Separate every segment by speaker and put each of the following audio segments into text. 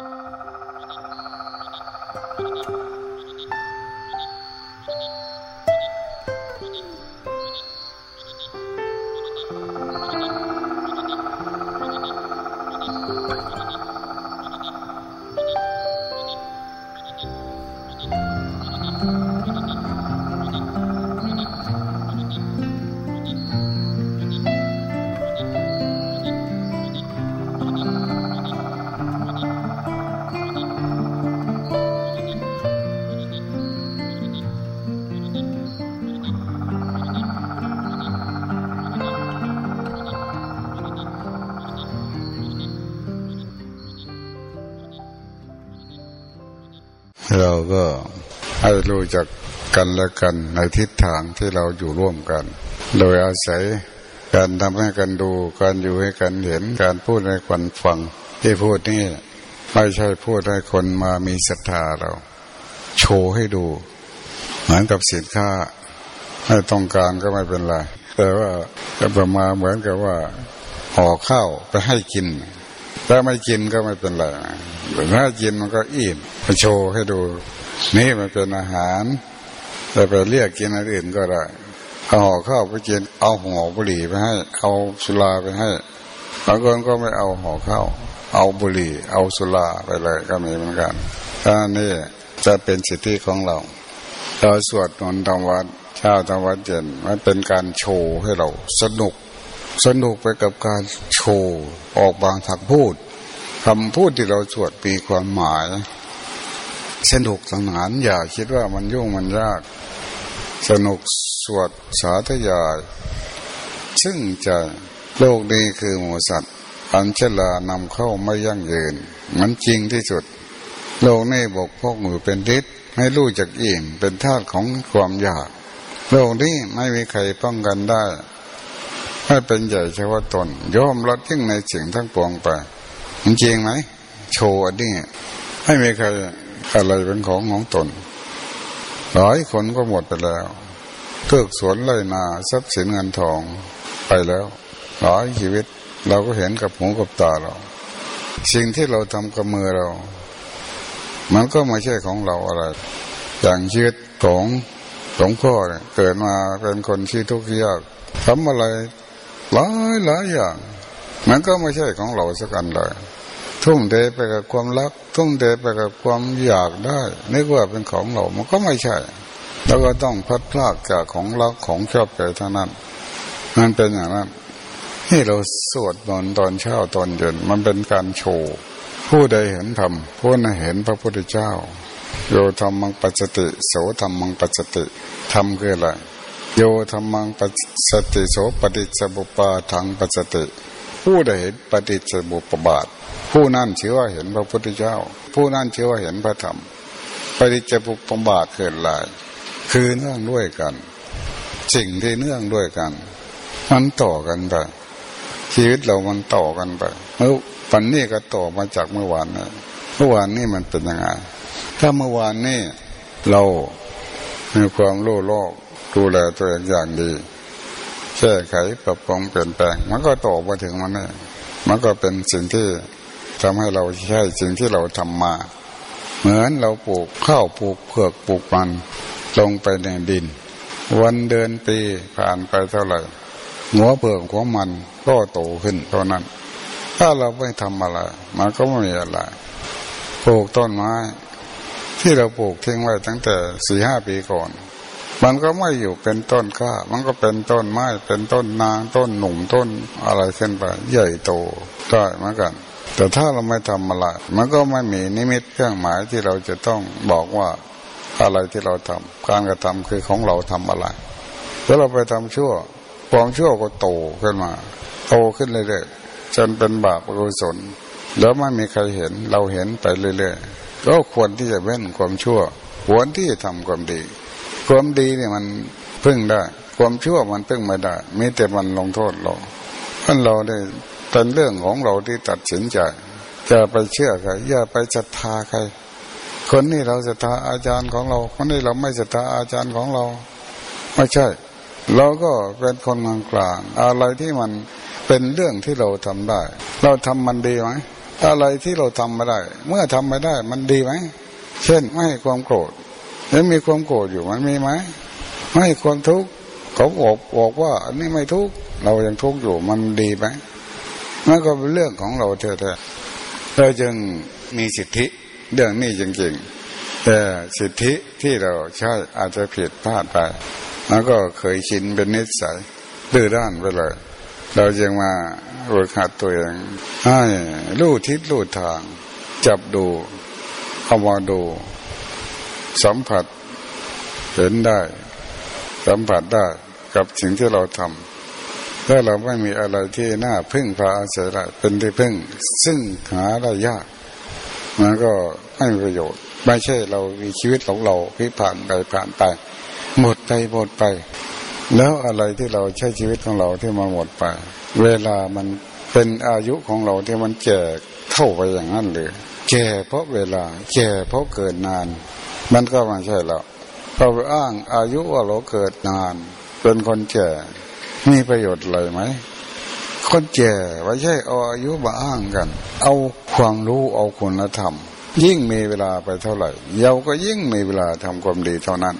Speaker 1: 了。 เราก็ให้รู้จักกันและกันในทิศทางที่เราอยู่ร่วมกัน โดยอาศัยการทำให้กันดู การอยู่ให้กันเห็น การพูดให้คนฟัง ที่พูดนี่ไม่ใช่พูดให้คนมามีศรัทธาเรา โชว์ให้ดู เหมือนกับสินค้าให้ต้องการก็ไม่เป็นไร แต่ว่าจะประมาเหมือนกับว่าห่อข้าวไปให้กิน ถ้าไม่กินก็ไม่เป็นไรถ้ากินมันก็อิ่มไปโชว์ให้ดู นี่มันเป็นอาหาร แต่ไปเรียกกินอันอื่นก็ได้เอาห่อข้าวไปกิน เอาห่อบุหรี่ไปให้ เอาสุราไปให้บางคนก็ไม่เอาห่อข้าวเอาบุหรี่ เอาสุราไปเลยก็มีเหมือนกันถ้านี่จะเป็นสิทธิของเรา เราสวดมนต์ธรรมวัดเช้าธรรมวัดเย็นมันเป็นการโชว์ให้เราสนุก สนุกไปกับการโชว์ออกบางทางพูดคำพูดที่เราสวดมีความหมาย สนุกสนานอย่าคิดว่ามันยุ่งมันยาก สนุกสวดสาธยายซึ่งจะโลกนี้คือหมูสัตว์ อันเชลานำเข้าไม่ยั่งยืน มันจริงที่สุด โลกนี้บกพกมือเป็นทิศให้รู้จักอิ่มเป็นธาตุของความอยาก โลกนี้ไม่มีใครป้องกันได้ ให้เป็นใหญ่เฉพาะตนย่อมรับยิ่งในสิ่งทั้งปวงไปจริงไหมโชว์อันนี้ให้มีใครอะไรเป็นของของตนหลายคนก็หมดไปแล้วเทือกสวนไรนาทรัพย์สินเงินทองไปแล้วหลายชีวิตเราก็เห็นกับหูกับตาเรา สิ่งที่เราทำกับมือเรา มันก็ไม่ใช่ของเราอะไร อย่างชีวิตของหลวงพ่อเนี่ยเกิดมาเป็นคนที่ทุกข์ยากทำอะไร หลายหลายอย่าง มันก็ไม่ใช่ของเราสักอันเลยทุ่มเทไปกับความรัก ทุ่มเทไปกับความอยากได้นึกว่าเป็นของเรามันก็ไม่ใช่ แล้วก็ต้องพัดพลากจากของรักของชอบใจเท่านั้น มันเป็นอย่างนั้นที่เราสวดตอนตอนเช้าตอนเย็นมันเป็นการโชว์ผู้ใดเห็นธรรมผู้นั้นเห็นพระพุทธเจ้าโยธรรมังปัจจติ โสธรรมังปัจจติธรรมคืออะไร โยธรรมังปัสติโสปฏิจบุปาทังปัสติ ผู้ใดเห็นปฏิจบุปบาท ผู้นั้นเชื่อว่าเห็นพระพุทธเจ้า ผู้นั้นเชื่อว่าเห็นพระธรรม ปฏิจบุปบาทเกิดลาย คือเนื่องด้วยกัน สิ่งที่เนื่องด้วยกัน มันต่อกันไปชีวิตเรามันต่อกันไปเมื่อปันนี้ก็ต่อมาจากเมื่อวานนะเมื่อวานนี่มันเป็นยังไงถ้าเมื่อวานนี่เรามีความโลภ ดูแลตัวเองอย่างดีแก้ไขปรับปรุงเปลี่ยนแปลง มันก็ต่อมาถึงมันนี่มันก็เป็นสิ่งที่ทำให้เราใช่สิ่งที่เราทำมา เหมือนเราปลูกข้าวปลูกเผือกปลูกมันลงไปในดิน วันเดือนปีผ่านไปเท่าไหร่หัวเผือกของมันก็โตขึ้นเท่านั้น ถ้าเราไม่ทำอะไร มันก็ไม่มีอะไรปลูกต้นไม้ ที่เราปลูกทิ้งไว้ตั้งแต่สี่ห้าปีก่อน มันก็ไม่อยู่เป็นต้นข้ามันก็เป็นต้นไม้เป็นต้นนางต้นหนุ่มต้นอะไรขึ้นไปใหญ่โตได้เหมือนกันแต่ถ้าเราไม่ทำอะไรมันก็ไม่มีนิมิตเครื่องหมายที่เราจะต้องบอกว่าอะไรที่เราทำการกระทำคือของเราทำอะไรแล้วเราไปทำชั่วความชั่วก็โตขึ้นมา โตขึ้นเรื่อยๆจนเป็นบาปอกุศลแล้วไม่มีใครเห็นเราเห็นไปเรื่อยๆก็ควรที่จะเว้นความชั่ว ควรที่จะทำความดี ความดีเนี่ยมันพึ่งได้ ความชั่วมันพึ่งไม่ได้มีแต่มันลงโทษเราท่านเราได้เป็นเรื่องของเราที่ตัดสินใจจะไปเชื่อใครอย่าไปศรัทธาใคร คนนี้เราศรัทธาอาจารย์ของเรา คนนี้เราไม่ศรัทธาอาจารย์ของเรา ไม่ใช่ เราก็เป็นคนกลางกลางอะไรที่มันเป็นเรื่องที่เราทำได้ เราทำมันดีไหมอะไรที่เราทำไม่ได้ เมื่อทำไม่ได้มันดีไหม เช่นไม่ให้ความโกรธ แล้วมีความโกรธอยู่มันมีไหมไม่ความทุกข์เขาบอกบอกว่าอันนี้ไม่ทุกข์เรายังทุกข์อยู่มันดีไหมมันก็เป็นเรื่องของเราแท้ๆเราจึงมีสิทธิเรื่องนี้จริงๆแต่สิทธิที่เราใช้อาจจะผิดพลาดไปแล้วก็เคยชินเป็นนิสัยดื้อด้านไปเลย เราจึงมาฝึกหัดตัวเองให้รู้ทิศรู้ทาง จับดูเอามาดู สัมผัสเห็นได้ สัมผัสได้กับสิ่งที่เราทำถ้าเราไม่มีอะไรที่น่าพึ่งพาอาศัยได้เป็นที่พึ่ง ซึ่งหาได้ยากมันก็ไม่มีประโยชน์ ไม่ใช่เรามีชีวิตของเราที่ผ่านไปผ่านไป หมดไปหมดไป แล้วอะไรที่เราใช้ชีวิตของเราที่มาหมดไป เวลามันเป็นอายุของเราที่มันแก่เท่าไปอย่างนั้นเลยแก่เพราะเวลาแก่เพราะเกิดนาน มันก็ไม่ใช่แล้วเราไปอ้างอายุว่าเราเกิดนานเป็นคนแก่มีประโยชน์อะไรไหมคนแก่ไม่ใช่เอาอายุมาอ้างกัน เอาความรู้เอาคุณธรรม ยิ่งมีเวลาไปเท่าไหร่เยาก็ยิ่งมีเวลาทำความดีเท่านั้น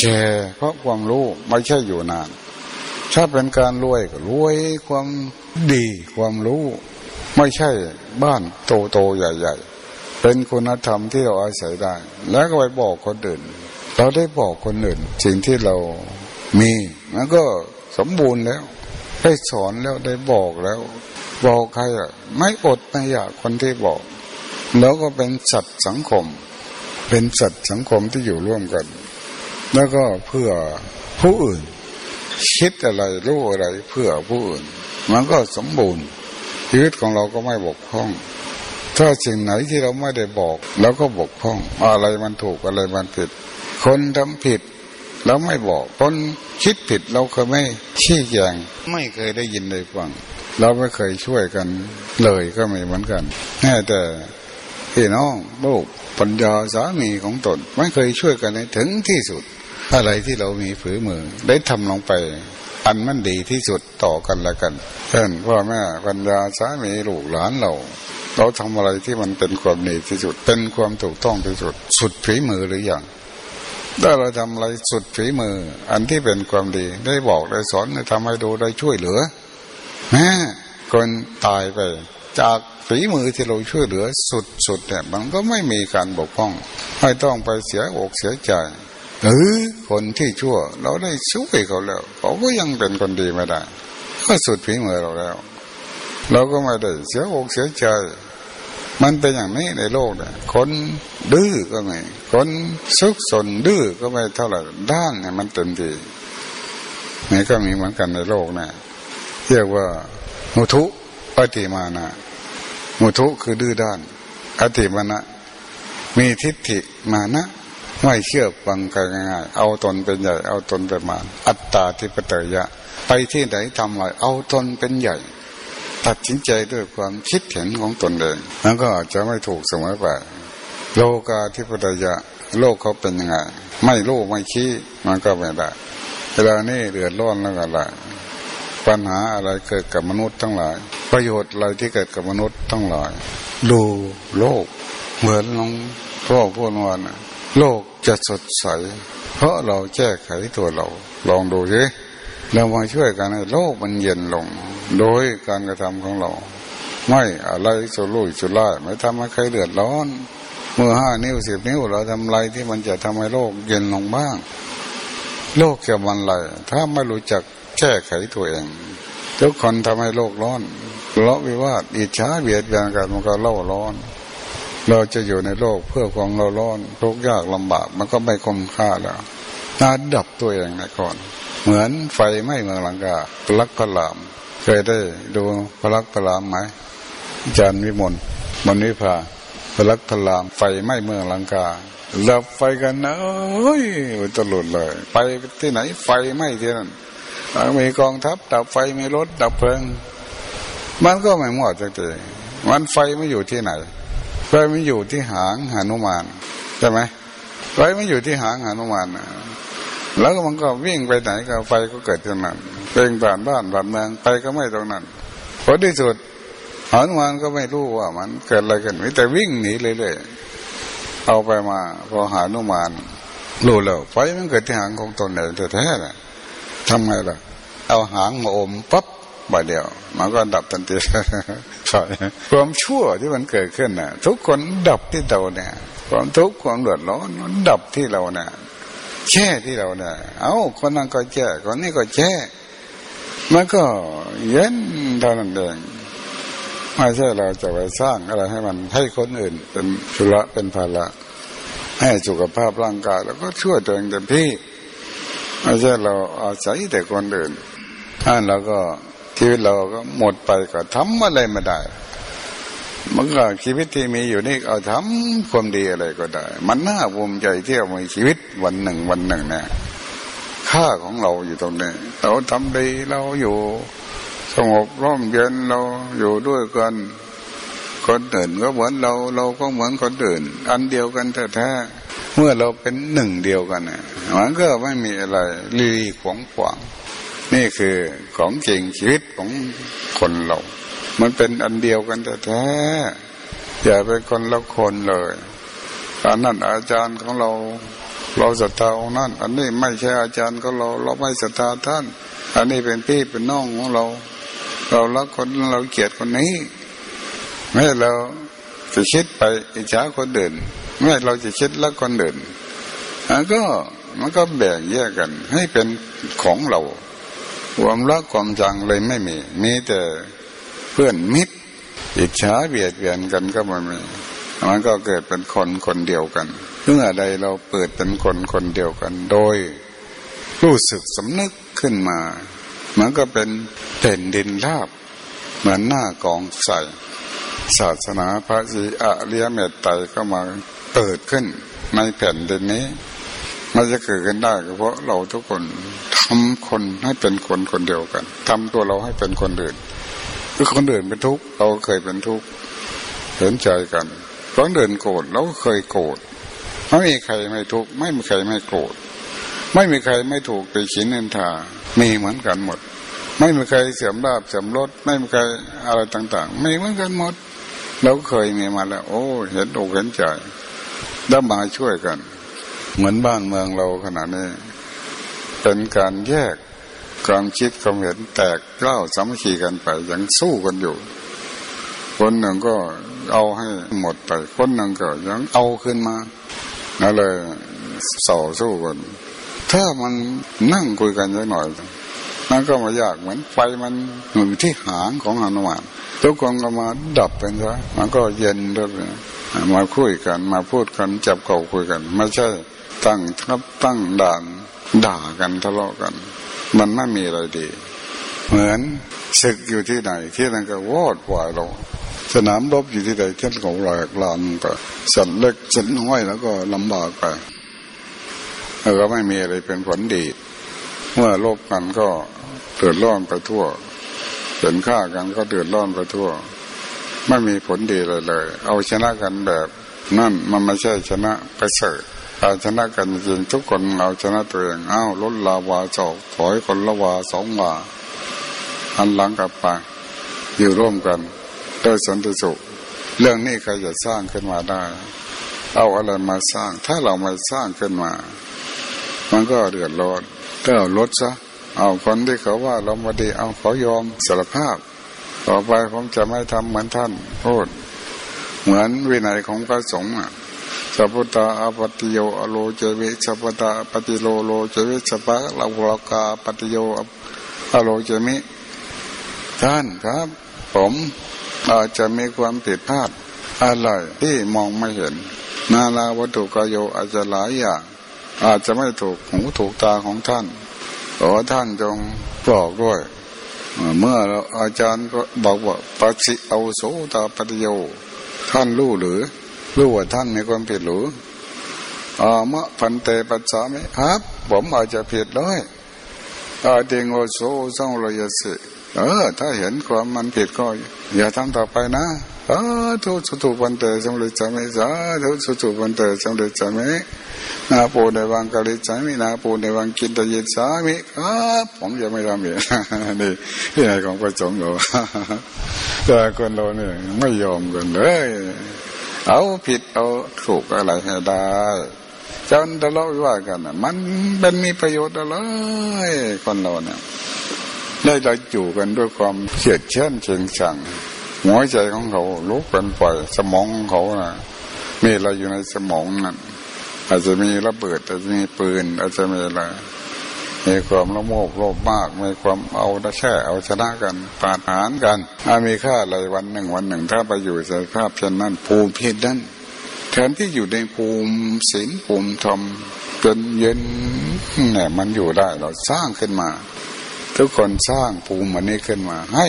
Speaker 1: แก่เพราะความรู้ไม่ใช่อยู่นาน ถ้าเป็นการรวยก็รวยความดีความรู้ ไม่ใช่บ้านโตโตใหญ่ ๆ เป็นคุณธรรมที่เราอาศัยได้ แล้วก็ไปบอกคนอื่น เราได้บอกคนอื่น สิ่งที่เรามีมันก็สมบูรณ์แล้ว ได้สอนแล้วได้บอกแล้ว บอกใครอะไม่อดไม่อยากคนที่บอก แล้วก็เป็นสัตว์สังคม เป็นสัตว์สังคมที่อยู่ร่วมกัน แล้วก็เพื่อผู้อื่น คิดอะไรรู้อะไรเพื่อผู้อื่น มันก็สมบูรณ์ชีวิตของเราก็ไม่บกพร่อง ถ้าสิ่งไหนที่เราไม่ได้บอกเราก็บกพร่อง อะไรมันถูกอะไรมันผิด คนทำผิดเราไม่บอกคนคิดผิดเราเคยไม่ชี้แจงไม่เคยได้ยินเลยฟังเราไม่เคยช่วยกันเลยก็ไม่เหมือนกันแค่แต่พี่น้องลูกปัญญาสามีของตน ไม่เคยช่วยกันในถึงที่สุด อะไรที่เรามีฝือมือ ได้ทำลงไป อันมันดีที่สุดต่อกันละกันเช่นพ่อแม่ปัญญาสามีลูกหลานเรา เราทำอะไรที่มันเป็นความดีที่สุด เป็นความถูกต้องที่สุด สุดฝีมือหรืออยังถ้าเราทำอะไรสุดฝีมือ อันที่เป็นความดี ได้บอกได้สอนได้ทำให้ดูได้ช่วยเหลือแม้คนตายไป จากฝีมือที่เราช่วยเหลือ สุดสุดเนี่ยมันก็ไม่มีการบกพร่อง ไม่ต้องไปเสียอกเสียใจหรือคนที่ชั่ว เราได้ช่วยเขาแล้ว เขาก็ยังเป็นคนดีไม่ได้ ก็สุดฝีมือเราแล้ว เราก็ไม่ได้เสียอกเสียใจ มันเป็นอย่างนี้ในโลกเนี่ยคนดื้อก็ไม่ คนซุกสนดื้อก็ไม่เท่าไหร่ด้านเนี่ยมันเต็มทีนี่ก็มีเหมือนกันในโลกนะเรียกว่ามุทุปฏิมานะมุทุคือดื้อด้าน อติมานะมีทิฏฐิมานะ ไม่เชื่อฟังกันง่ายๆเอาตนเป็นใหญ่ เอาตนเป็นมาอัตตาทิปเตยะ ไปที่ไหนทำอะไรเอาตนเป็นใหญ่ ตัดสินใจด้วยความคิดเห็นของตนเองแล้วก็อาจจะไม่ถูกเสมอไปโลกาธิปไตยะโลกเขาเป็นยังไงไม่รู้ไม่ชี้มันก็ไม่ได้เวลานี้เดือดร้อนแล้วก็ไรปัญหาอะไรเกิดกับมนุษย์ทั้งหลาย ประโยชน์อะไรที่เกิดกับมนุษย์ทั้งหลาย ดูโลก เหมือนน้องพ่อพูดวันโลกจะสดใส เพราะเราแก้ไขตัวเรา ลองดูสิเรามาช่วยกันโลกมันเย็นลง โดยการกระทำของเรา ไม่อะไรสุรุ่ยสุร่ายไม่ทำให้ใครเดือดร้อนเมื่อห้านิ้วสิบนิ้วเราทำอะไรที่มันจะทำให้โลกเย็นลงบ้าง โลกจะมันไรถ้าไม่รู้จักแก้ไขตัวเอง ทุกคนทำให้โลกร้อนเลาะวิวาทอิจฉาเบียดเบียนกันมันก็เล่าร้อน เราจะอยู่ในโลกเพื่อความเราร้อนทุกยากลำบากมันก็ไม่คุ้มค่าแล้วนาดับตัวเองนะก่อน เหมือนไฟไหม้เมืองลังกาลักพลาม เคยได้ดูพลักพลามไหมจานวิมลมันวิพาพลักพลามไฟไหม้เมืองลังกาดับไฟกันนะเฮ้ยตลุดเลย ไปที่ไหนไฟไหม้ที่นั่นมีกองทัพดับไฟมีรถดับเพลิง มันก็ไม่หมดจังเลยมันไฟไม่อยู่ที่ไหนไฟไม่อยู่ที่หางหานุมานใช่ไหมไฟไม่อยู่ที่หางหานุมาน แล้วมันก็วิ่งไปไหนก็ไฟก็เกิดตรงนั้นเป่งผ่านบ้านผ่านเมืองไปก็ไม่ตรงนั้นผลที่สุดหนุมานก็ไม่รู้ว่ามันเกิดอะไรกันมิแต่วิ่งหนีเลยเลยๆเอาไปมาพอหานุมานรู้แล้วไฟมันเกิดที่หางของตนเองแท้ๆน่ะทำไงล่ะ เอาหางมาอมปั๊บบาเดียว มันก็ดับทันทีความชั่วที่มันเกิดขึ้นน่ะ ทุกคนดับที่เราเนี่ย ความทุกข์ความเดือดร้อนมันดับที่เราเนี่ย แช่ที่เราเนี่ยเอาคนนั้นก็แช่คนนี้ก็แช่มันก็เย็นเท่านั้นเองไม่ใช่เราจะไปสร้างอะไรให้มันให้คนอื่น เป็นธุระเป็นภาระให้สุขภาพร่างกายแล้วก็ช่วยตัวเองเต็มที่ไม่ใช่เราอาศัยแต่คนอื่นถ้าเราก็ชีวิตเราก็หมดไปก็ทำอะไรไม่ได้ มันก็ชีวิตที่มีอยู่นี่เอาทำความดีอะไรก็ได้ มันน่าภูมิใจที่เรามีชีวิตวันหนึ่งวันหนึ่งเนี่ยค่าของเราอยู่ตรงนี้เราทำดีเราอยู่สงบร่มเย็นเราอยู่ด้วยกัน คนอื่นก็เหมือนเราเราก็เหมือนคนอื่น อันเดียวกันแท้ๆเมื่อเราเป็นหนึ่งเดียวกันเนี่ยมันก็ไม่มีอะไรลีขวงขวางนี่คือของจริงชีวิตของคนเรา มันเป็นอันเดียวกันแต่แท้อย่าเป็นคนละคนเลยอันนั้นอาจารย์ของเราเราศรัทธาองค์นั้น อันนี้ไม่ใช่อาจารย์ของเรา เราไม่ศรัทธาท่าน อันนี้เป็นพี่เป็นน้องของเรา เรารักคนเราเกลียดคนนี้ไม่เราจะคิดไปอิจฉาคนเดินไม่เราจะคิดรักคนเดินอันก็มันก็แบ่งแยกกัน ให้เป็นของเราความรักความจังเลยไม่มี มีแต่ เพื่อนมิตรอิจฉาเบียดเบียนกันก็ไม่มีมันก็เกิดเป็นคนคนเดียวกันเมื่อใดเราเปิดเป็นคนคนเดียวกัน โดย รู้สึกสำนึกขึ้นมา มันก็เป็นแผ่นดินราบ เหมือนหน้ากองใส่ศาสนาพระศรีอริยเมตไตรก็มาเปิดขึ้นในแผ่นดินนี้มันจะเกิดกันได้เพราะเราทุกคนทำคนให้เป็นคนคนเดียวกันทำตัวเราให้เป็นคนอื่น คือคนอื่นเป็นทุกข์เราเคยเป็นทุกข์เห็นใจกันคนอื่นโกรธเราก็เคยโกรธไม่มีใครไม่ทุกข์ไม่มีใครไม่โกรธไม่มีใครไม่ถูกไปชินนินทา มีเหมือนกันหมด ไม่มีใครเสื่อมลาบเสื่อมรสไม่มีใครอะไรต่าง ๆ ไม่เหมือนกันหมด เราเคยมีมาแล้ว โอ้ เห็นอกเห็นใจแล้มาช่วยกัน เหมือนบ้านเมืองเราขนาดนี้ เป็นการแยก ความคิดความเห็นแตกเล่าสามัคคีกันไปยังสู้กันอยู่ คนหนึ่งก็เอาให้หมดไป คนหนึ่งก็ยังเอาขึ้นมานั่นเลยส่อสู้กัน ถ้ามันนั่งคุยกันสักหน่อยนั่นก็มายากเหมือนไฟมันอยู่ที่หางของหนุมานทุกคนก็มาดับเป็นซะมันก็เย็นด้วยมาคุยกันมาพูดกันจับเก่าคุยกัน ไม่ใช่ตั้งทับตั้งด่านด่ากันทะเลาะกัน มันไม่มีอะไรดี เหมือนศึกอยู่ที่ไหน ที่นั่นก็วอดวายเราสนามรบอยู่ที่ใดที่เขาแหลกลานก็สันเล็กสันน้อยแล้วก็ลำบากไปแล้วก็ไม่มีอะไรเป็นผลดี เมื่อลบกันก็เดือดร้อนไปทั่วเห็นฆ่ากันก็เดือดร้อนไปทั่ว ไม่มีผลดีเลยเลย เอาชนะกันแบบนั่นมันไม่ใช่ชนะประเสริฐ เอาชนะกันจริงทุกคนเอาชนะตัวเองอ้าวลดลาวาสอกถอยคนละวาสองวาอันหลังกลับไปอยู่ร่วมกันด้วยสันติสุขเรื่องนี้ใครจะสร้างขึ้นมาได้ เอาอะไรมาสร้าง ถ้าเราไม่สร้างขึ้นมา มันก็เดือดร้อนก็ลดซะเอาคนที่เขาว่าเราไม่ดีเอาเขายอมสารภาพ ต่อไปผมจะไม่ทำเหมือนท่านพูดเหมือนวินัยของพระสงฆ์อะ สัพพตาอปติโยอโลเจวิสัพพตาปฏิโลโลเจวิสัพะลาภลกาปฏิโยอโลเจมิ ท่านครับ ผมอาจจะมีความผิดพลาดอะไรที่มองไม่เห็น นาลาวัตถุกโยอาจจะหลายอย่างอาจจะไม่ถูกหูถูกตาของท่านขอท่านจงบอกด้วย เมื่ออาจารย์ก็บอกว่าปัสสิเอาโสตาปฏิโยท่านรู้หรือ รู้ว่าท่านมีความผิดหรืออามะพันเตปัสสามิครับ ผมอาจจะผิดด้วยอาเดงโอโซสังโลยสิเออ ถ้าเห็นความมันผิดก็ อย่าทำต่อไปนะสาธุสุตุวันเตสำเร็จจะไม่สาธุสุตุวันเตสำเร็จจะไม่นาปูในวังกะลิจามินาปูในวังกินตะยิสามิครับผมยังไม่ทำอีกนี่ที่ไหนของประจงอยู่แต่คนเราเนี่ยไม่ยอมกันเลย เอาผิดเอาถูกอะไรให้ได้จนทะเลาะวิวากันมันเป็นมีประโยชน์อะไรคนเราเนี่ยได้เราอยู่กันด้วยความเฉียดเชื่อเชิงชังหัวใจของเขาลุกเป็นปล่อยสมองของเขานะมีอะไรอยู่ในสมองนั่นอาจจะมีระเบิดอาจจะมีปืน อาจจะมีอะไร มีความละโมบโลภมาก มีความเอาแช่เอาชนะกันปาฐานกันอามีค่าอะไรวันหนึ่งวันหนึ่ง ถ้าไปอยู่ในภาพเช่นนั้น ภูมิเพียรนั้นแทนที่อยู่ในภูมิศีลภูมิธรรมจนเย็นเนี่ยมันอยู่ได้เราสร้างขึ้นมา ทุกคนสร้างภูมิมันนี้ขึ้นมา ให้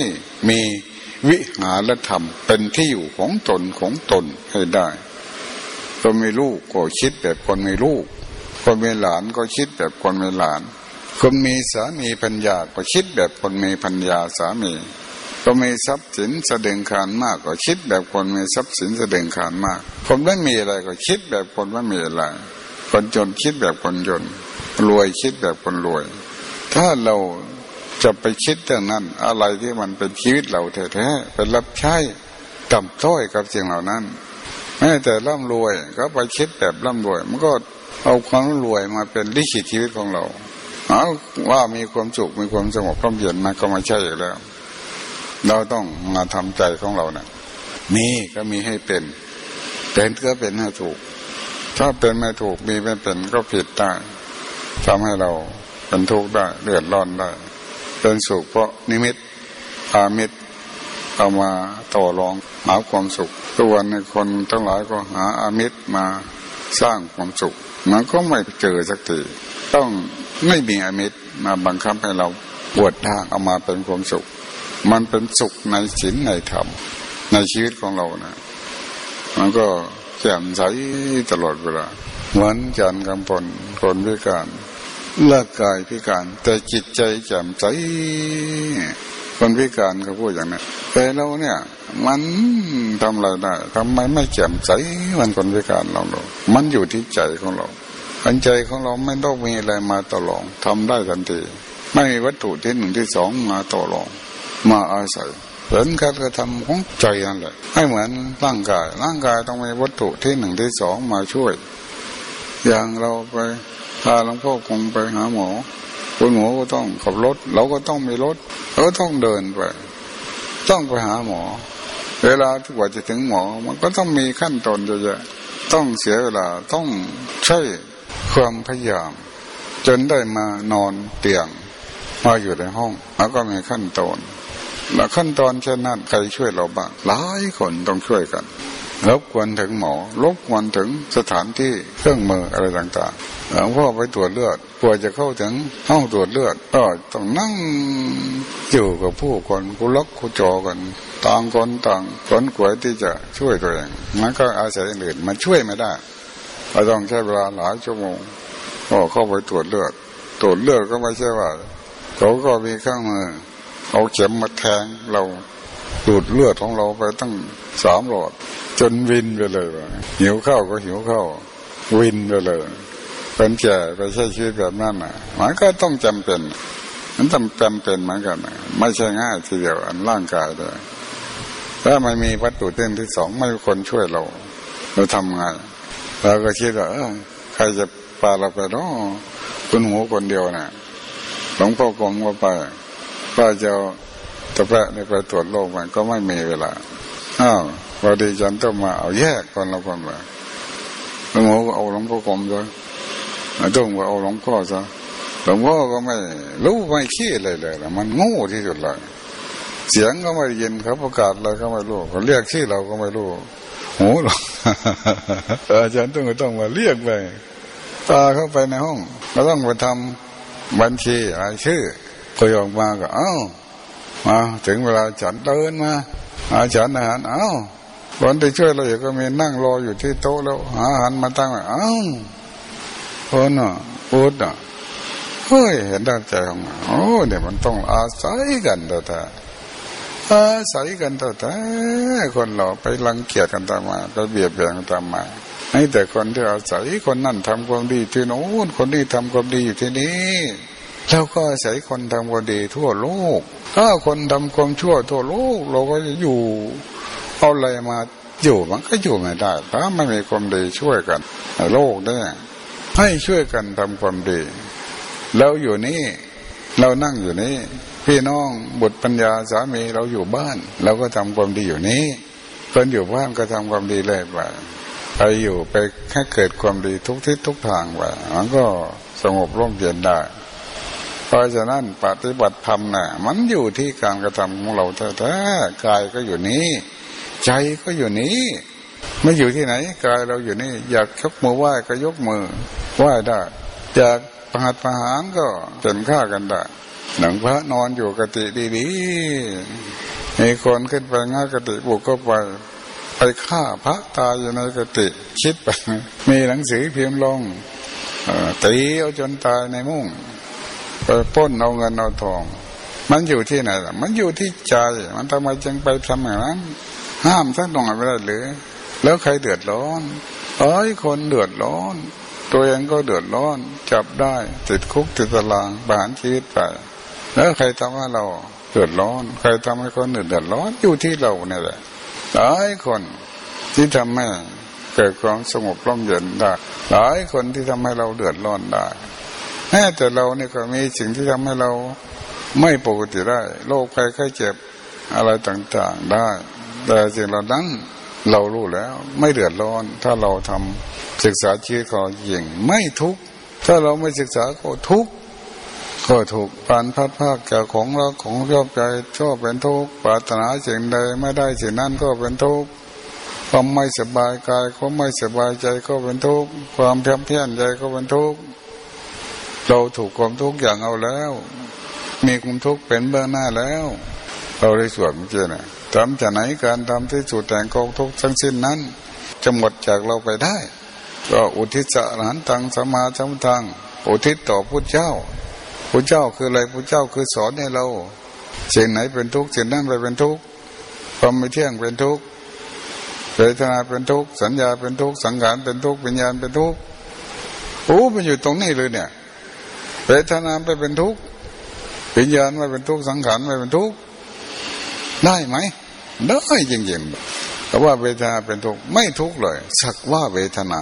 Speaker 1: มีวิหารธรรมเป็นที่อยู่ของตนของตนให้ได้คนมีลูกก็คิดแบบคนมีลูก คนมีหลานก็คิดแบบคนมีหลาน คนมีสามีพัญญาก็คิดแบบคนมีพัญญาสามีก็มีทรัพย์สินแสดงขานมากก็คิดแบบคนมีทรัพย์สินแสดงขานมาก คนไม่มีอะไรก็คิดแบบคนไม่มีอะไร คนจนคิดแบบคนจน รวยคิดแบบคนรวย ถ้าเราจะไปคิดเรื่องนั้น อะไรที่มันเป็นชีวิตเราแท้ๆเป็นรับใช้ต่ำต้อยกับสิ่งเหล่านั้นแม้แต่ร่ำรวยก็ไปคิดแบบร่ำรวย มันก็เอาความรวยมาเป็นลิขิตชีวิตของเรา เอาว่ามีความสุขมีความสงบร่มเย็นนะก็ไม่ใช่แล้ว เราต้องมาทำใจของเราเนะ่ยมีก็มีให้เป็น เป็นก็เป็นให้ถูก ถ้าเป็นไม่ถูกมีไม่เป็นก็ผิดได้ทำให้เราเป็นทุกข์ได้เดือดร้อนได้เป็นสุขเพราะนิมิตอามิตรเอามาต่อรองหาความสุขทุกวันในคนทั้งหลายก็หาอามิตรมาสร้างความสุขมันก็ไม่เจอสักทีต้อง ไม่มีอมิตรมาบังคับให้เราปวดทางเอามาเป็นความสุข มันเป็นสุขในศีลในธรรมในชีวิตของเรานะมันก็แจ่มใสตลอดเวลาเหมือนจันกำพลคนพิการร่างกายพิการ แต่จิตใจแจ่มใสคนพิการเขาพูดอย่างนี้นแต่เราเนี่ย มันทำอะไรได้ทำไมไม่แจ่มใสมันคนพิการเราเรามันอยู่ที่ใจของเรา อันใจของเราไม่ต้องมีอะไรมาต่อรองทำได้ทันที ไม่มีวัตถุที่หนึ่งที่สองมาต่อรอง มาอาศัยเหมือนการกระทำของใจนั่นแหละให้เหมือนร่างกาย ร่างกายต้องมีวัตถุที่หนึ่งที่สองมาช่วย อย่างเราไปพาหลวงพ่อคงไปหาหมอคุณหมอก็ต้องขับรถ เราก็ต้องมีรถเราก็ต้องเดินไป ต้องไปหาหมอ เวลาที่กว่าจะถึงหมอ มันก็ต้องมีขั้นตอนเยอะๆต้องเสียเวลาต้องใช้ ความพยายาม จนได้มานอนเตียงมาอยู่ในห้อง แล้วก็มีขั้นตอนแล้วขั้นตอนเช่นนั้นใครช่วยเราบ้างหลายคนต้องช่วยกันรบกวนถึงหมอรบกวนถึงสถานที่เครื่องมืออะไรต่างๆหลวงพ่อไปตรวจเลือดกว่าจะเข้าถึงห้องตรวจเลือดก็ต้องนั่งอยู่กับผู้คนกุลักกุจอกันต่างคนต่างคนกวยที่จะช่วยตัวเองมันก็อาศัยอื่นมันช่วยไม่ได้ เราต้องใช้เวลาหลายชั่วโมงก็เข้าไปตรวจเลือด ตรวจเลือดก็ไม่ใช่ว่าเขาก็มีเครื่องมือเอาเข็มมาแทงเราดูดเลือดของเราไปตั้งสามหลอด จนวินไปเลยหิวข้าวก็หิวข้าววินไปเลยเป็นแก่ไปใช้ชีวิตแบบนั้นอะมันก็ต้องจำเป็น มันจำจำเป็นเหมือนกันไม่ใช่ง่ายทีเดียวอันร่างกายเลยถ้าไม่มีวัตถุเต้นที่สองไม่มีคนช่วยเรา เราทำไง เราก็คิดว่าใครจะพาเราไปเนาะคุณหูคนเดียวนะ่ะหลวงพ่อกรมก็ไปก็จะตะแปะไปตรวจโรคมันก็ไม่มีเวลาอ้าวพอดีจันต้องมาเอาแยกคนละคนมาหลวงพ่อเอาหลวงพ่อกรมด้วยต้องว่าเอาหลวงพ่อซะหลวงพ่อก็ไม่รู้ไม่ขี้เลยเลยมันโง่ที่สุดเลยเสียงก็ไม่ยินเขาประกาศอะไรก็ไม่รู้เขาเรียกชื่อเราก็ไม่รู้ โอ้หรออาจารย์ต้องต้องมาเรียกไปตาเข้าไปในห้องเราต้องไปทำบัญชีรายชื่อพอออกมาก็เอ้ามาถึงเวลาฉันเดินมาอาฉันอาหารเอ้าคนที่ช่วยเราอยู่ก็มีนั่งรออยู่ที่โต๊ะแล้วหาอาหารมาตั้งเอ้าคนอะพูดอะเฮ้ยเห็นด้านใจของโอ้เนี่ยมันต้องอาศัยกันแต่แต่อาศัยกันต่แต่คนเราไปรังเกียจกันตามมาไปเบียดเบียนกันตามมาให้แต่คนที่อาศัยคนนั่นทำความดีที่โน้นคนนี้ทำความดีอยู่ที่นี่เราก็อาศัยคนทำความดีทั่วโลก ถ้าคนทำความชั่วทั่วโลก เราก็จะอยู่ เอาอะไรมาอยู่มันก็อยู่ไม่ได้ถ้าไม่มีความดีช่วยกันในโลกเนี่ยให้ช่วยกันทำความดีเราอยู่นี่ เรานั่งอยู่นี่ พี่น้องบุตรปัญญาสามีเราอยู่บ้านเราก็ทำความดีอยู่นี้คนอยู่บ้านก็ทำความดีเลยไปไปอยู่ไปแค่เกิดความดีทุกทิศทุกทางไปมันก็สงบร่มเย็นได้ เพราะฉะนั้นปฏิบัติธรรมนะ่ะ มันอยู่ที่การกระทำของเราแท้ๆกายก็อยู่นี้ ใจก็อยู่นี้ไม่อยู่ที่ไหนกายเราอยู่นี่ อยากยกมือไหว้ก็ยกมือไหว้ได้อยาก ประหัตประหารก็เป็นฆ่ากันได้หนังพระนอนอยู่กติดีๆมีคนขึ้นไปง่ากติบุกก็ไป ไปฆ่าพระตายอยู่ในกติ คิดไป มีหนังสือเพิมพ์ลงตีเอาจนตายในมุ้งไปป้นเอาเงินเอาทอง มันอยู่ที่ไหนล่ะ มันอยู่ที่ใจ มันทำไมจึงไปทำอย่างนั้น ห้ามสักหน่อยไม่ได้หรือ แล้วใครเดือดร้อนเอ้ยคนเดือดร้อน ตัวเองก็เดือดร้อน จับได้ ติดคุกติดตารางบานชีวิตไปแล้วใครทำให้เราเดือดร้อน ใครทำให้คนอื่นเดือดร้อนอยู่ที่เราเนี่ยแหละหลายคนที่ทำให้เกิดความสงบร่มเย็นได้หลายคนที่ทำให้เราเดือดร้อนได้แม้แต่เราเนี่ยก็มีสิ่งที่ทำให้เราไม่ปกติได้ โรคภัยไข้เจ็บอะไรต่างๆได้ แต่สิ่งเหล่านั้น เรารู้แล้ว ไม่เดือดร้อน ถ้าเราทำศึกษาชีวิตของจริงไม่ทุกถ้าเราไม่ศึกษาก็ทุกก็ถูกปานพัดภาคจากของเราของชอบใจชอบเป็นทุกข์ปรารถนาสิ่งใดไม่ได้สิ่งนั้นก็เป็นทุกข์ความไม่สบายกายความไม่สบายใจก็เป็นทุกข์ความเพียเพียรใจก็เป็นทุกข์เราถูกความทุกข์อย่างเอาแล้ว มีความทุกข์เป็นเบื้องหน้าแล้ว เราได้สวดเมื่อกี้นะทำจากไหนการทำที่สุดแต่งกองทุกข์ทั้งสิ้นนั้น จะหมดจากเราไปได้ ก็อุทิศสารตังสมาสมทังอุทิศต่อพุทธเจ้าพุทธเจ้าคืออะไรพุทธเจ้าคือสอนให้เราสิ่งไหนเป็นทุกข์สิ่งนั้นไปเป็นทุกข์ความไม่เที่ยงเป็นทุกข์เวทนาเป็นทุกข์สัญญาเป็นทุกข์สังขารเป็นทุกข์วิญญาณเป็นทุกข์โอ้มันอยู่ตรงนี้เลยเนี่ยเวทนาไปเป็นทุกข์วิญญาณไม่เป็นทุกข์สังขารไม่เป็นทุกข์ ได้ไหมได้จริงๆแต่ว่าเวทนาเป็นทุกข์ไม่ทุกข์เลย สักว่าเวทนา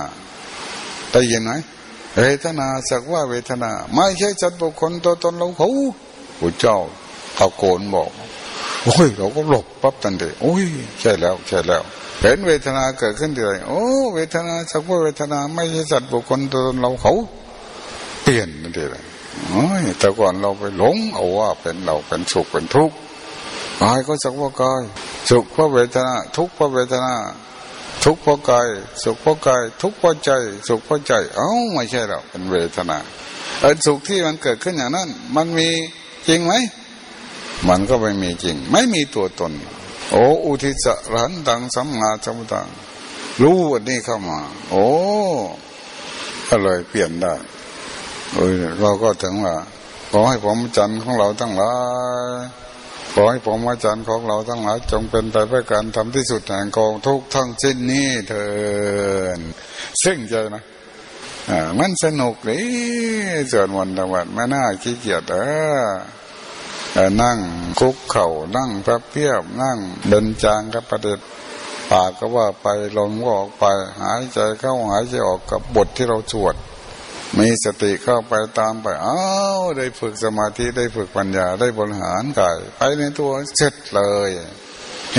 Speaker 1: ได้ยินไหมเวทนาสักว่าเวทนา ไม่ใช่สัตว์บุคคลตัวตนเราเขาพระเจ้าตะโกนบอกโอ้ยเราก็หลบปั๊บทันทีโอ้ยใช่แล้วใช่แล้วเห็นเวทนาเกิดขึ้นทีไรโอ้ เวทนาสักว่าเวทนา ไม่ใช่สัตว์บุคคลตัวตนเราเขาเปลี่ยนทันทีเลยโอ้ยแต่ก่อนเราไปหลงเอาว่าเป็นเราเป็นสุขเป็นทุกข์ กายก็สักว่ากาย สุขเพราะเวทนา ทุกข์เพราะเวทนา ทุกข์เพราะกาย สุขเพราะกาย ทุกข์เพราะใจ สุขเพราะใจ เอ้าไม่ใช่หรอกเป็นเวทนาเออสุขที่มันเกิดขึ้นอย่างนั้น มันมีจริงไหมมันก็ไม่มีจริง ไม่มีตัวตน โอ้อุทิศรันตังสัมมาสัมพุทังรู้วันนี้เข้ามา โอ้ก็เลยเปลี่ยนได้เออเราก็ถึงว่าขอให้ผมจันทร์ของเราตั้งหลาย ขอให้ผมอาจารย์ของเราทั้งหลายจงเป็นไปเพื่อการทำที่สุดแห่งกองทุกทั้งสิ้นนี้เถินซึ่งใจนะมันสนุกเลยส่วนวันตะวันไม่น่าขี้เกียจเออนั่งคุกเข่านั่งพระเพียบนั่งเดินจางกับประเด็จปากก็ว่าไปลมก็ออกไป หายใจเข้าหายใจออกกับบทที่เราสวด มีสติเข้าไปตามไป อ้าวได้ฝึกสมาธิได้ฝึกปัญญาได้บริหารกายไปในตัวเสร็จเลย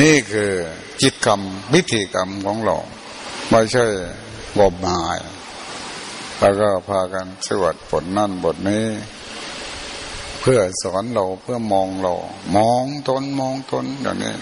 Speaker 1: นี่คือจิตกรรมวิธีกรรมของเราไม่ใช่บอบหาย แล้วก็พากันสวดบทนั่นบทนี้ เพื่อสอนเราเพื่อมองเรา มองตนมองตนอย่างนี้